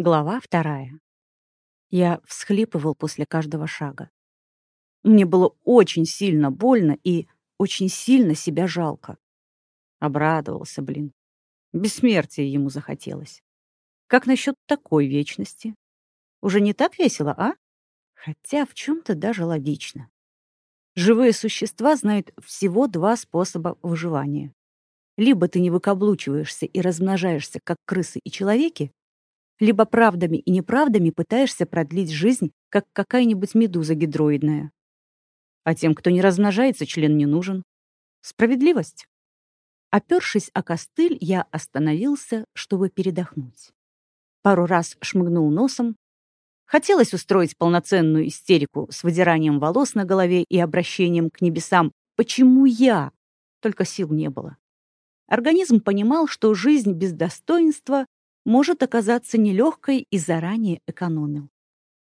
Глава вторая. Я всхлипывал после каждого шага. Мне было очень сильно больно и очень сильно себя жалко. Обрадовался, блин. Бессмертие ему захотелось. Как насчет такой вечности? Уже не так весело, а? Хотя в чем-то даже логично. Живые существа знают всего два способа выживания. Либо ты не выкаблучиваешься и размножаешься, как крысы и человеки, либо правдами и неправдами пытаешься продлить жизнь, как какая-нибудь медуза гидроидная. А тем, кто не размножается, член не нужен. Справедливость. Опершись о костыль, я остановился, чтобы передохнуть. Пару раз шмыгнул носом. Хотелось устроить полноценную истерику с выдиранием волос на голове и обращением к небесам «Почему я?» Только сил не было. Организм понимал, что жизнь без достоинства может оказаться нелегкой и заранее экономил.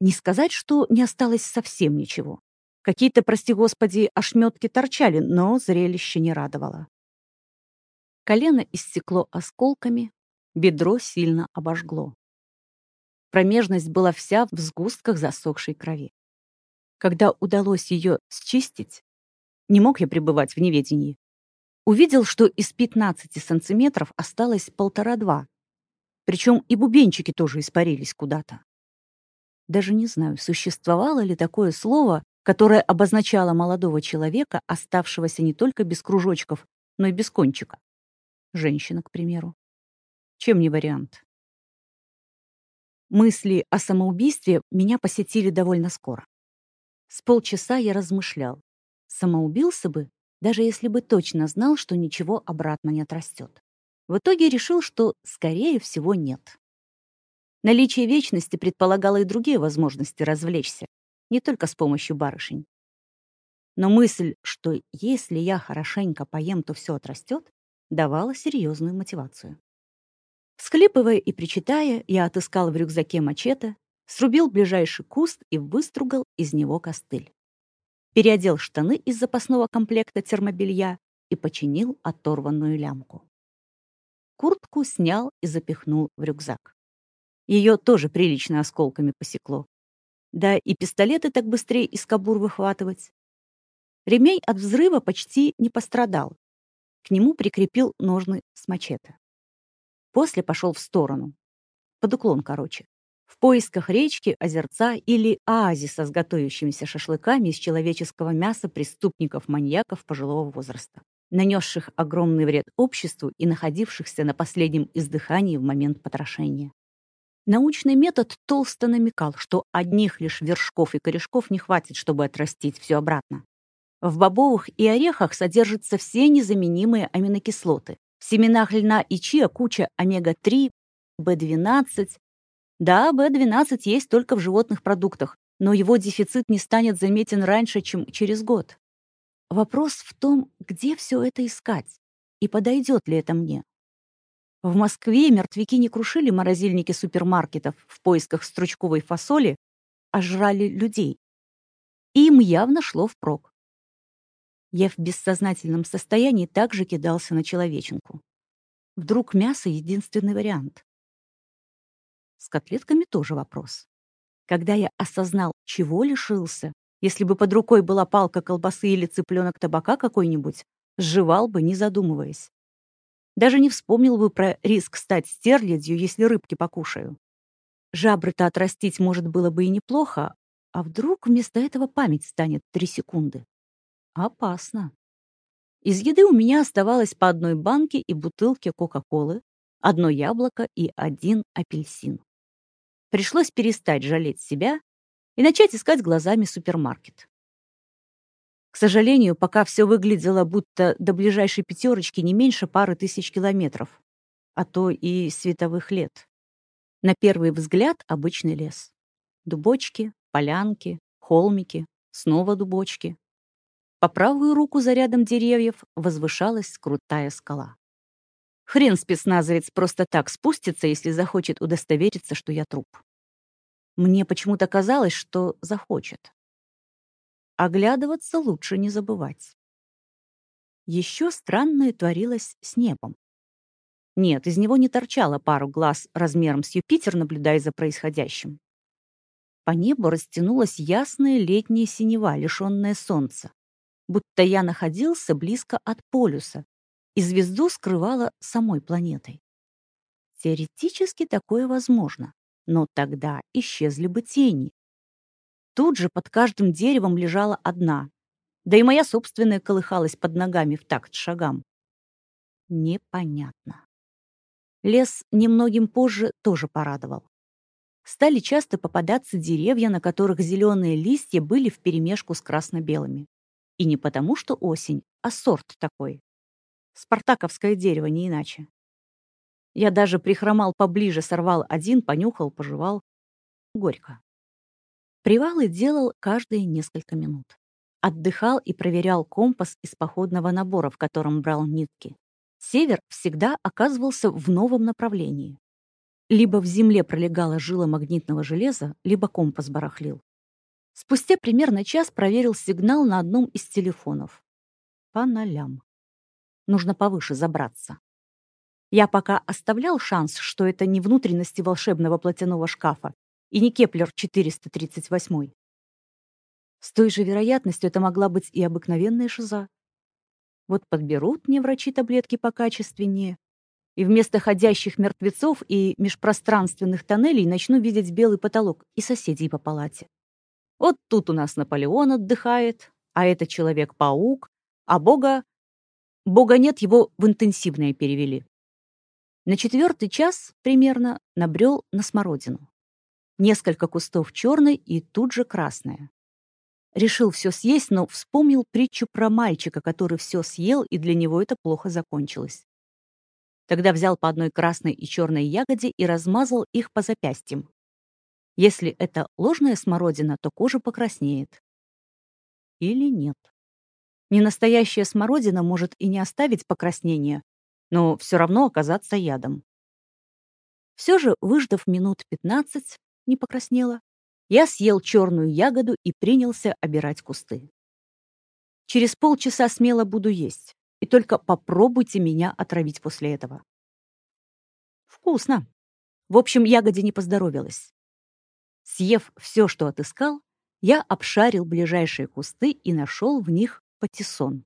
Не сказать, что не осталось совсем ничего. Какие-то, прости господи, ошметки торчали, но зрелище не радовало. Колено иссекло осколками, бедро сильно обожгло. Промежность была вся в сгустках засохшей крови. Когда удалось ее счистить, не мог я пребывать в неведении. Увидел, что из 15 сантиметров осталось полтора-два, причем и бубенчики тоже испарились куда-то. Даже не знаю, существовало ли такое слово, которое обозначало молодого человека, оставшегося не только без кружочков, но и без кончика. Женщина, к примеру. Чем не вариант? Мысли о самоубийстве меня посетили довольно скоро. С полчаса я размышлял, самоубился бы, даже если бы точно знал, что ничего обратно не отрастет. В итоге решил, что, скорее всего, нет. Наличие вечности предполагало и другие возможности развлечься, не только с помощью барышень. Но мысль, что если я хорошенько поем, то все отрастет, давала серьезную мотивацию. Схлипывая и причитая, я отыскал в рюкзаке мачете, срубил ближайший куст и выстругал из него костыль. Переодел штаны из запасного комплекта термобелья и починил оторванную лямку. Куртку снял и запихнул в рюкзак. Ее тоже прилично осколками посекло. Да и пистолеты так быстрее из кобур выхватывать. Ремень от взрыва почти не пострадал. К нему прикрепил ножны с мачете. После пошел в сторону. Под уклон, короче. В поисках речки, озерца или оазиса с готовящимися шашлыками из человеческого мяса преступников-маньяков пожилого возраста нанесших огромный вред обществу и находившихся на последнем издыхании в момент потрошения. Научный метод толсто намекал, что одних лишь вершков и корешков не хватит, чтобы отрастить все обратно. В бобовых и орехах содержатся все незаменимые аминокислоты. В семенах льна и чиа куча омега-3, В12. Да, В12 есть только в животных продуктах, но его дефицит не станет заметен раньше, чем через год. Вопрос в том, где все это искать и подойдет ли это мне. В Москве мертвяки не крушили морозильники супермаркетов в поисках стручковой фасоли, а жрали людей. И им явно шло впрок. Я в бессознательном состоянии также кидался на человеченку. Вдруг мясо — единственный вариант. С котлетками тоже вопрос. Когда я осознал, чего лишился, если бы под рукой была палка колбасы или цыпленок табака какой-нибудь, сживал бы, не задумываясь. Даже не вспомнил бы про риск стать стерлядью, если рыбки покушаю. Жабры-то отрастить, может, было бы и неплохо, а вдруг вместо этого память станет три секунды? Опасно. Из еды у меня оставалось по одной банке и бутылке Кока-Колы, одно яблоко и один апельсин. Пришлось перестать жалеть себя и начать искать глазами супермаркет. К сожалению, пока все выглядело, будто до ближайшей пятерочки не меньше пары тысяч километров, а то и световых лет. На первый взгляд обычный лес. Дубочки, полянки, холмики, снова дубочки. По правую руку за рядом деревьев возвышалась крутая скала. Хрен спецназовец просто так спустится, если захочет удостовериться, что я труп. Мне почему-то казалось, что захочет. Оглядываться лучше не забывать. Еще странное творилось с небом. Нет, из него не торчало пару глаз размером с Юпитер, наблюдая за происходящим. По небу растянулась ясная летняя синева, лишенная солнца. Будто я находился близко от полюса, и звезду скрывала самой планетой. Теоретически такое возможно, но тогда исчезли бы тени. Тут же под каждым деревом лежала одна, да и моя собственная колыхалась под ногами в такт шагам. Непонятно. Лес немногим позже тоже порадовал. Стали часто попадаться деревья, на которых зеленые листья были вперемешку с красно-белыми. И не потому, что осень, а сорт такой. Спартаковское дерево, не иначе. Я даже прихромал поближе, сорвал один, понюхал, пожевал. Горько. Привалы делал каждые несколько минут. Отдыхал и проверял компас из походного набора, в котором брал нитки. Север всегда оказывался в новом направлении. Либо в земле пролегала жила магнитного железа, либо компас барахлил. Спустя примерно час проверил сигнал на одном из телефонов. По нолям. Нужно повыше забраться. Я пока оставлял шанс, что это не внутренности волшебного платяного шкафа и не Кеплер 438. С той же вероятностью это могла быть и обыкновенная шиза. Вот подберут мне врачи таблетки покачественнее, и вместо ходящих мертвецов и межпространственных тоннелей начну видеть белый потолок и соседей по палате. Вот тут у нас Наполеон отдыхает, а это Человек-паук, а Бога... Бога нет, его в интенсивное перевели. На четвертый час примерно набрел на смородину. Несколько кустов черной и тут же красная. Решил все съесть, но вспомнил притчу про мальчика, который все съел, и для него это плохо закончилось. Тогда взял по одной красной и черной ягоде и размазал их по запястьям. Если это ложная смородина, то кожа покраснеет. Или нет. Ненастоящая смородина может и не оставить покраснения, но все равно оказаться ядом. Все же, выждав минут 15, не покраснела, я съел черную ягоду и принялся обирать кусты. Через полчаса смело буду есть, и только попробуйте меня отравить после этого. Вкусно. В общем, ягоде не поздоровилась. Съев все, что отыскал, я обшарил ближайшие кусты и нашел в них патиссон.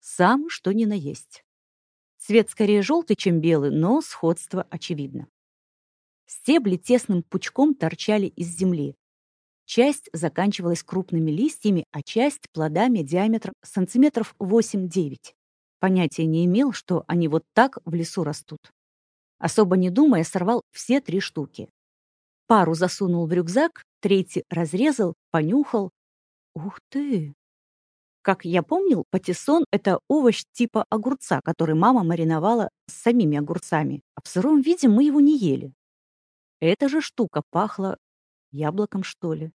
Сам что ни на есть. Цвет скорее желтый, чем белый, но сходство очевидно. Стебли тесным пучком торчали из земли, Часть заканчивалась крупными листьями, а часть — плодами диаметром сантиметров 8-9. Понятия не имел, что они вот так в лесу растут. Особо не думая, сорвал все три штуки. Пару засунул в рюкзак, третий разрезал, понюхал. Ух ты! Как я помнил, патиссон — это овощ типа огурца, который мама мариновала с самими огурцами, а в сыром виде мы его не ели. Эта же штука пахла яблоком, что ли.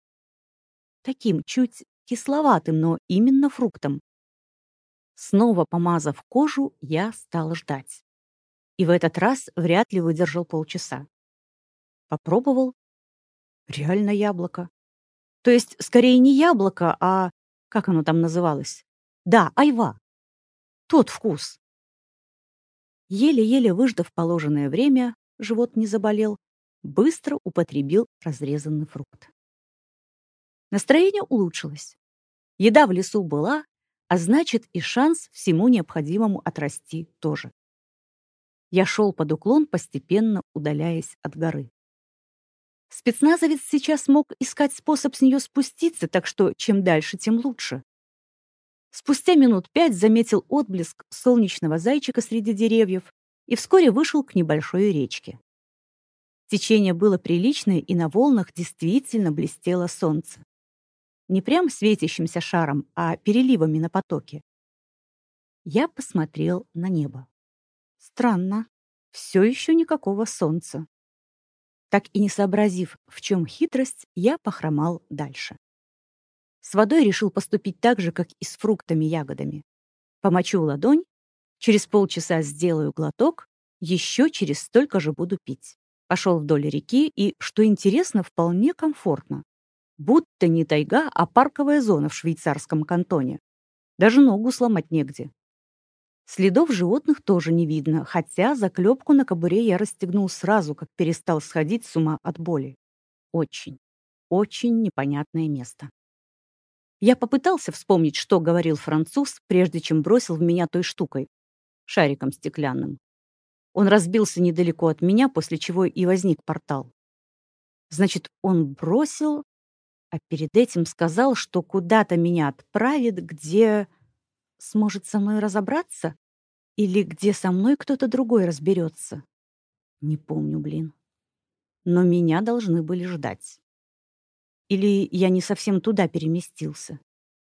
Таким, чуть кисловатым, но именно фруктом. Снова помазав кожу, я стал ждать. И в этот раз вряд ли выдержал полчаса. Попробовал. Реально яблоко. То есть, скорее не яблоко, а... Как оно там называлось? Да, айва. Тот вкус. Еле-еле выждав положенное время, живот не заболел, быстро употребил разрезанный фрукт. Настроение улучшилось. Еда в лесу была, а значит и шанс всему необходимому отрасти тоже. Я шел под уклон, постепенно удаляясь от горы. Спецназовец сейчас мог искать способ с нее спуститься, так что чем дальше, тем лучше. Спустя минут пять заметил отблеск солнечного зайчика среди деревьев и вскоре вышел к небольшой речке. Течение было приличное, и на волнах действительно блестело солнце не прям светящимся шаром, а переливами на потоке. Я посмотрел на небо. Странно, все еще никакого солнца. Так и не сообразив, в чем хитрость, я похромал дальше. С водой решил поступить так же, как и с фруктами-ягодами. Помочу ладонь, через полчаса сделаю глоток, еще через столько же буду пить. Пошел вдоль реки и, что интересно, вполне комфортно. Будто не тайга, а парковая зона в швейцарском кантоне. Даже ногу сломать негде. Следов животных тоже не видно, хотя заклепку на кобуре я расстегнул сразу, как перестал сходить с ума от боли. Очень, очень непонятное место. Я попытался вспомнить, что говорил француз, прежде чем бросил в меня той штукой, шариком стеклянным. Он разбился недалеко от меня, после чего и возник портал. Значит, он бросил, а перед этим сказал, что куда-то меня отправит, где сможет со мной разобраться? Или где со мной кто-то другой разберется? Не помню, блин. Но меня должны были ждать. Или я не совсем туда переместился.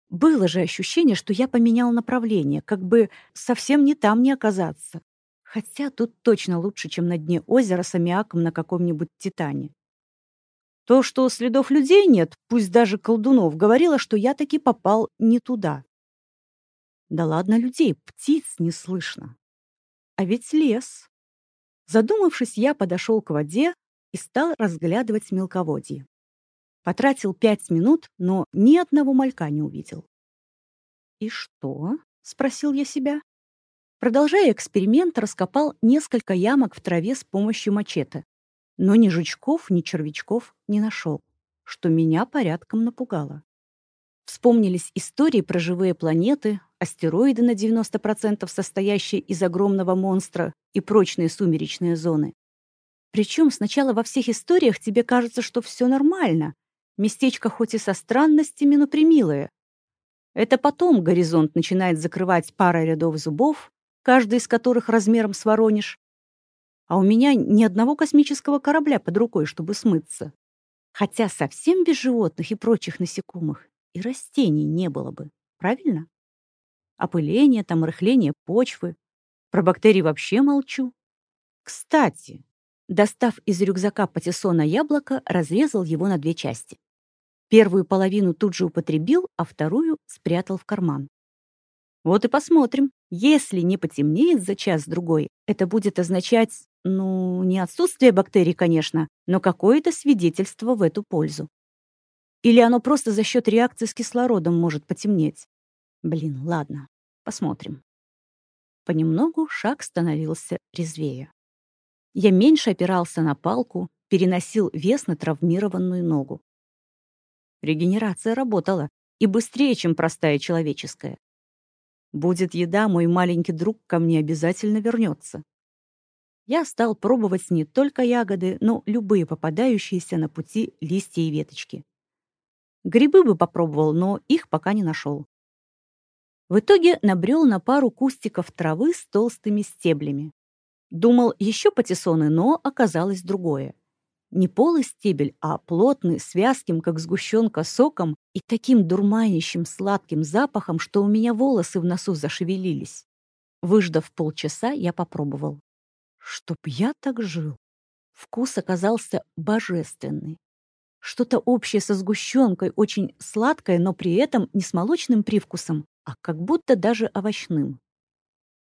Было же ощущение, что я поменял направление, как бы совсем не там не оказаться. Хотя тут точно лучше, чем на дне озера с аммиаком на каком-нибудь Титане. То, что следов людей нет, пусть даже колдунов, говорило, что я таки попал не туда. Да ладно людей, птиц не слышно. А ведь лес. Задумавшись, я подошел к воде и стал разглядывать мелководье. Потратил пять минут, но ни одного малька не увидел. «И что?» — спросил я себя. Продолжая эксперимент, раскопал несколько ямок в траве с помощью мачете но ни жучков, ни червячков не нашел, что меня порядком напугало. Вспомнились истории про живые планеты, астероиды на 90% состоящие из огромного монстра и прочные сумеречные зоны. Причем сначала во всех историях тебе кажется, что все нормально. Местечко хоть и со странностями, но примилое. Это потом горизонт начинает закрывать пара рядов зубов, каждый из которых размером с Воронеж, а у меня ни одного космического корабля под рукой, чтобы смыться. Хотя совсем без животных и прочих насекомых и растений не было бы, правильно? Опыление, там рыхление почвы. Про бактерии вообще молчу. Кстати, достав из рюкзака патиссона яблоко, разрезал его на две части. Первую половину тут же употребил, а вторую спрятал в карман. Вот и посмотрим. Если не потемнеет за час-другой, это будет означать, ну, не отсутствие бактерий, конечно, но какое-то свидетельство в эту пользу. Или оно просто за счет реакции с кислородом может потемнеть. Блин, ладно, посмотрим. Понемногу шаг становился резвее. Я меньше опирался на палку, переносил вес на травмированную ногу. Регенерация работала, и быстрее, чем простая человеческая. Будет еда, мой маленький друг ко мне обязательно вернется. Я стал пробовать не только ягоды, но любые попадающиеся на пути листья и веточки. Грибы бы попробовал, но их пока не нашел. В итоге набрел на пару кустиков травы с толстыми стеблями. Думал еще патиссоны, но оказалось другое. Не полый стебель, а плотный, с вязким, как сгущенка, соком и таким дурманящим сладким запахом, что у меня волосы в носу зашевелились. Выждав полчаса, я попробовал. Чтоб я так жил. Вкус оказался божественный. Что-то общее со сгущенкой, очень сладкое, но при этом не с молочным привкусом, а как будто даже овощным.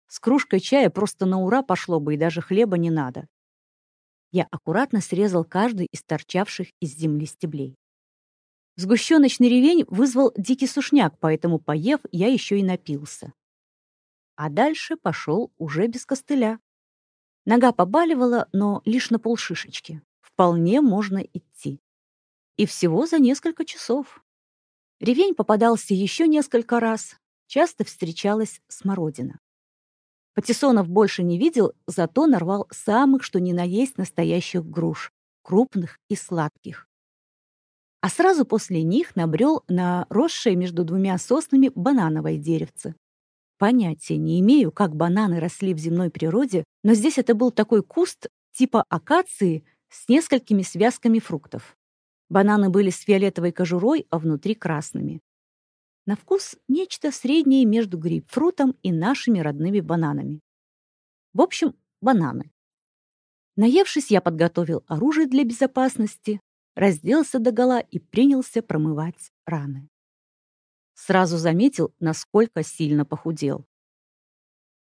С кружкой чая просто на ура пошло бы, и даже хлеба не надо. Я аккуратно срезал каждый из торчавших из земли стеблей. Сгущеночный ревень вызвал дикий сушняк, поэтому, поев, я еще и напился. А дальше пошел уже без костыля. Нога побаливала, но лишь на полшишечки. Вполне можно идти. И всего за несколько часов. Ревень попадался еще несколько раз. Часто встречалась смородина. Патиссонов больше не видел, зато нарвал самых, что ни на есть, настоящих груш, крупных и сладких. А сразу после них набрел на росшее между двумя соснами банановое деревце. Понятия не имею, как бананы росли в земной природе, но здесь это был такой куст типа акации с несколькими связками фруктов. Бананы были с фиолетовой кожурой, а внутри красными. На вкус нечто среднее между грейпфрутом и нашими родными бананами. В общем, бананы. Наевшись, я подготовил оружие для безопасности, разделся догола и принялся промывать раны. Сразу заметил, насколько сильно похудел.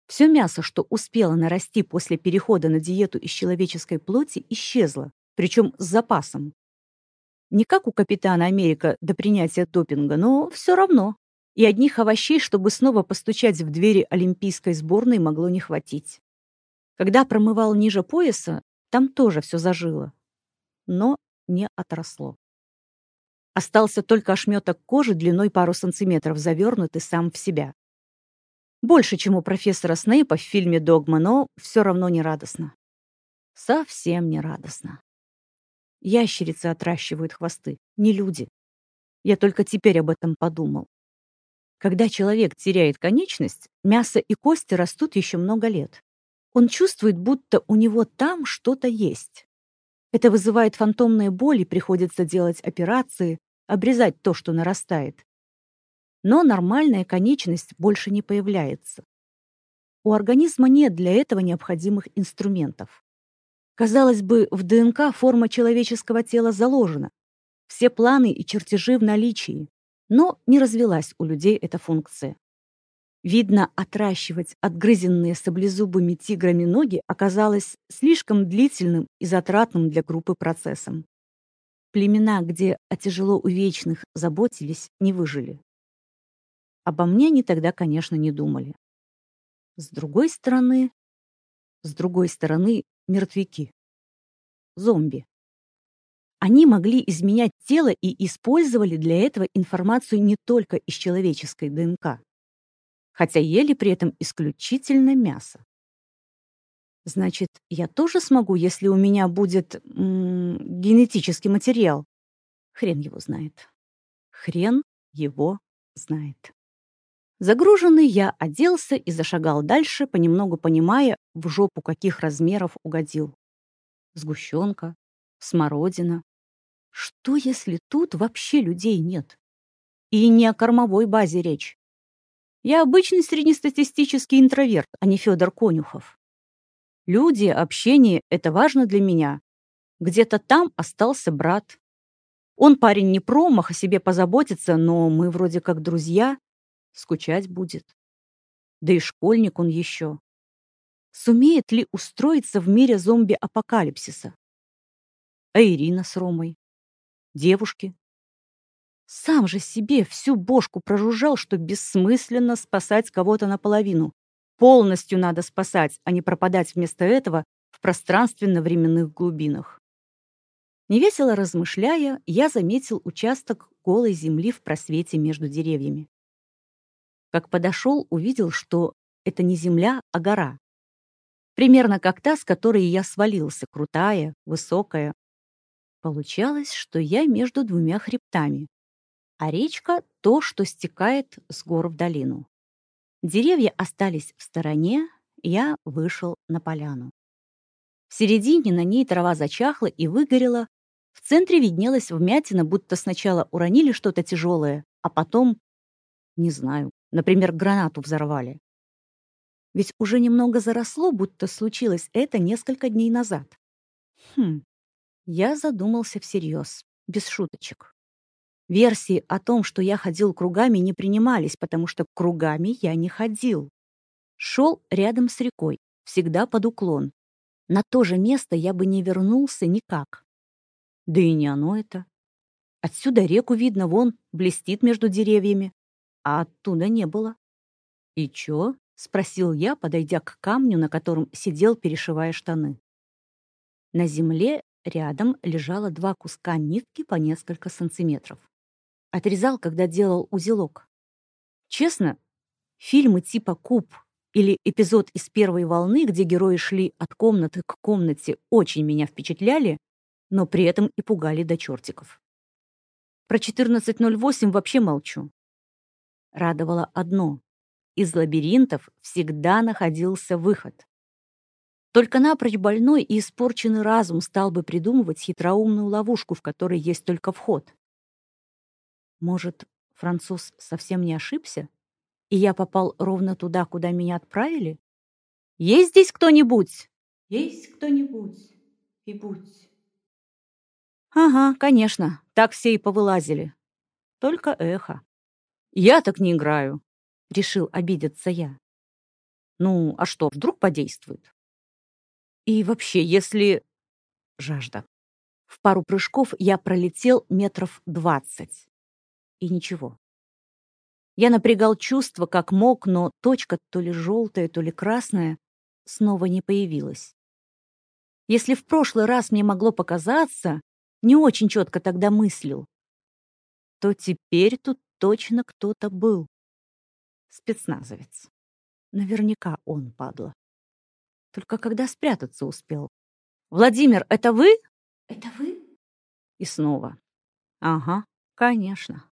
Все мясо, что успело нарасти после перехода на диету из человеческой плоти, исчезло, причем с запасом. Не как у капитана Америка до принятия допинга, но все равно. И одних овощей, чтобы снова постучать в двери олимпийской сборной, могло не хватить. Когда промывал ниже пояса, там тоже все зажило, но не отросло. Остался только ошметок кожи длиной пару сантиметров, завернутый сам в себя. Больше, чем у профессора Снейпа в фильме «Догма», но все равно не радостно. Совсем не радостно. Ящерицы отращивают хвосты, не люди. Я только теперь об этом подумал. Когда человек теряет конечность, мясо и кости растут еще много лет. Он чувствует, будто у него там что-то есть. Это вызывает фантомные боли, приходится делать операции, обрезать то, что нарастает. Но нормальная конечность больше не появляется. У организма нет для этого необходимых инструментов. Казалось бы, в ДНК форма человеческого тела заложена. Все планы и чертежи в наличии. Но не развилась у людей эта функция. Видно, отращивать отгрызенные саблезубыми тиграми ноги оказалось слишком длительным и затратным для группы процессом. Племена, где о тяжело увечных заботились, не выжили. Обо мне они тогда, конечно, не думали. С другой стороны, с другой стороны, мертвяки. Зомби. Они могли изменять тело и использовали для этого информацию не только из человеческой ДНК, хотя ели при этом исключительно мясо. Значит, я тоже смогу, если у меня будет м -м, генетический материал? Хрен его знает. Хрен его знает. Загруженный я оделся и зашагал дальше, понемногу понимая, в жопу каких размеров угодил. Сгущенка, смородина. Что, если тут вообще людей нет? И не о кормовой базе речь. Я обычный среднестатистический интроверт, а не Федор Конюхов. Люди, общение — это важно для меня. Где-то там остался брат. Он парень не промах, о себе позаботится, но мы вроде как друзья. Скучать будет. Да и школьник он еще. Сумеет ли устроиться в мире зомби-апокалипсиса? А Ирина с Ромой? Девушки? Сам же себе всю бошку прожужжал, что бессмысленно спасать кого-то наполовину. Полностью надо спасать, а не пропадать вместо этого в пространственно-временных глубинах. Невесело размышляя, я заметил участок голой земли в просвете между деревьями. Как подошел, увидел, что это не земля, а гора. Примерно как та, с которой я свалился, крутая, высокая. Получалось, что я между двумя хребтами, а речка — то, что стекает с гор в долину. Деревья остались в стороне, я вышел на поляну. В середине на ней трава зачахла и выгорела, в центре виднелась вмятина, будто сначала уронили что-то тяжелое, а потом, не знаю, например, гранату взорвали. Ведь уже немного заросло, будто случилось это несколько дней назад. Хм, я задумался всерьез, без шуточек. Версии о том, что я ходил кругами, не принимались, потому что кругами я не ходил. Шел рядом с рекой, всегда под уклон. На то же место я бы не вернулся никак. Да и не оно это. Отсюда реку видно, вон, блестит между деревьями. А оттуда не было. «И чё?» — спросил я, подойдя к камню, на котором сидел, перешивая штаны. На земле рядом лежало два куска нитки по несколько сантиметров. Отрезал, когда делал узелок. Честно, фильмы типа «Куб» или эпизод из первой волны, где герои шли от комнаты к комнате, очень меня впечатляли, но при этом и пугали до чертиков. Про 14.08 вообще молчу. Радовало одно. Из лабиринтов всегда находился выход. Только напрочь больной и испорченный разум стал бы придумывать хитроумную ловушку, в которой есть только вход. Может, француз совсем не ошибся? И я попал ровно туда, куда меня отправили? Есть здесь кто-нибудь? Есть кто-нибудь? И будь. Ага, конечно, так все и повылазили. Только эхо. Я так не играю, решил обидеться я. Ну, а что, вдруг подействует? И вообще, если... Жажда. В пару прыжков я пролетел метров двадцать. И ничего. Я напрягал чувства как мог, но точка то ли желтая, то ли красная снова не появилась. Если в прошлый раз мне могло показаться, не очень четко тогда мыслил, то теперь тут точно кто-то был. Спецназовец. Наверняка он, падла. Только когда спрятаться успел? «Владимир, это вы?» «Это вы?» И снова. «Ага, конечно».